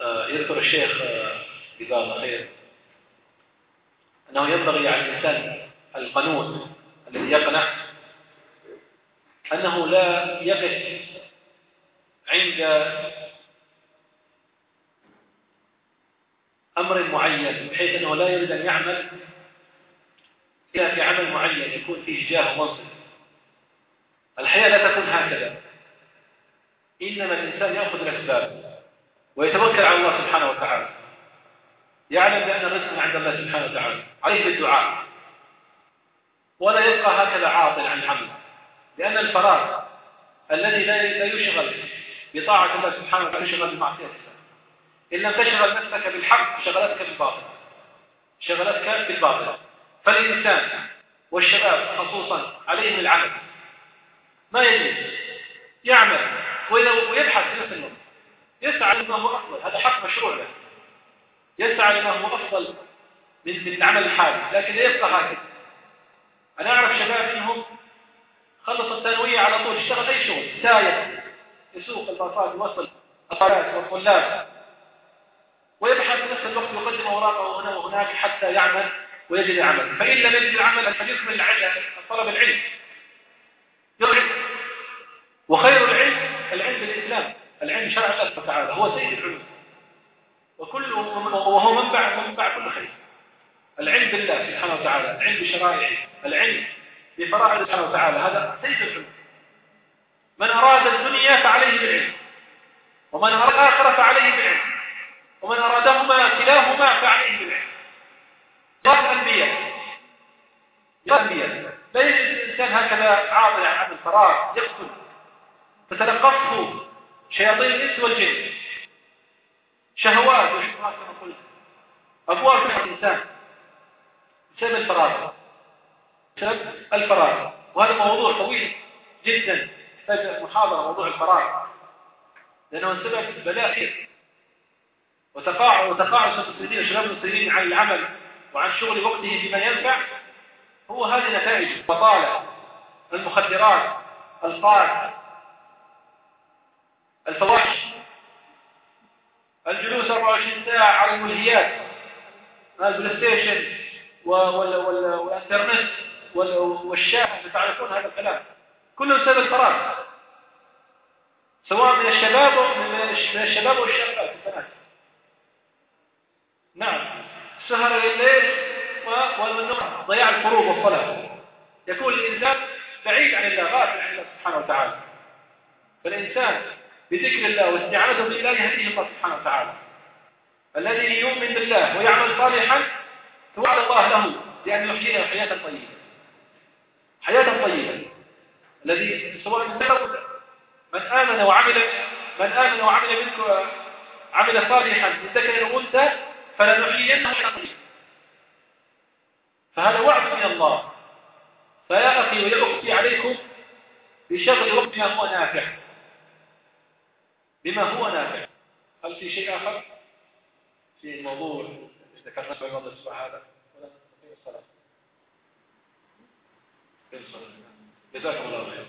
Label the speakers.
Speaker 1: آه، يذكر الشيخ آه، جزاه الله خير أنه ينبغي على الإنسان القنوت الذي يقنع أنه لا يقف عند أمر معين بحيث أنه لا يريد أن يعمل إلا في عمل معين يكون فيه جاه ومنصب الحياة لا تكون هكذا. إنما الإنسان يأخذ الأسباب. ويتوكل على الله سبحانه وتعالى. يعلم بأن الرزق عند الله سبحانه وتعالى. عليه بالدعاء. ولا يبقى هكذا عاطل عن العمل لأن الفراغ الذي لا يشغل بطاعة الله سبحانه وتعالى يشغل بمعصية الله. إن لم تشغل نفسك بالحق شغلتك بالباطل. شغلتك بالباطل. فالإنسان والشباب خصوصا عليهم العمل ما يجب يعمل ويبحث في نفس الوقت. يسعى لما هو أفضل. هذا حق مشروع له. يسعى لما هو أفضل من العمل الحالي. لكن لا يبقى هكذا. أنا أعرف شباب منهم خلص الثانوية على طول اشتغل أي شغل. سايق يسوق الباصات يوصل الطلاب والطلاب. ويبحث في نفس الوقت يقدم أوراقه هنا وهناك حتى يعمل ويجد عمل. فإن لم يجد العمل الحديث من طلب العلم. يرغب وخير العلم العلم العلم شرع الله تعالى هو سيد العلوم وكل وهو منبع منبع كل خير. العلم بالله سبحانه وتعالى العلم بشرائعه العلم بفرائض سبحانه وتعالى هذا سيد العلوم من أراد الدنيا فعليه بالعلم ومن أراد الآخرة فعليه بالعلم ومن أرادهما كلاهما فعليه بالعلم. ضرب الأنبياء. الأنبياء. لا يجد الإنسان هكذا عاطل عن الفراغ يقتل. تتلقفه شياطين الإنس والجن. شهوات وشبهات كما قلت أبواب الإنسان. بسبب الفراغ بسبب الفراغ وهذا موضوع طويل جدا. يحتاج محاضرة موضوع الفراغ لأنه سبب بلاء وتقاعد وتقاعد المسلمين وشباب المسلمين عن العمل وعن شغل وقته فيما ينفع. هو هذه نتائج البطالة المخدرات القاد الفواحش. الجلوس 24 ساعة على الملهيات ال PlayStation والإنترنت والشاحن تعرفون هذا الكلام. كله بسبب الفراغ. سواء من الشباب من الشباب والشابات البنات. نعم. سهر الليل والنوم ضياع الفروض والصلاة. يكون الإنسان بعيد عن الله غافل عن الله سبحانه وتعالى. فالإنسان بذكر الله واستعانته بالله يهديه الله سبحانه وتعالى. الذي يؤمن بالله ويعمل صالحا توعد الله له بأن يحييه حياة طيبة. حياة طيبة. الذي سواء من آمن وعمل من آمن وعمل منكم عمل صالحا من ذكر أنثى فلنحيينه حياة طيبة. فهذا وعد من الله. فيا أخي ويا أختي عليكم بشغل وقت بما هو نافع. بما هو نافع. هل في شيء آخر؟ في الموضوع ذكرنا في الموضوع هذا ولا في الصلاة جزاكم الله خير.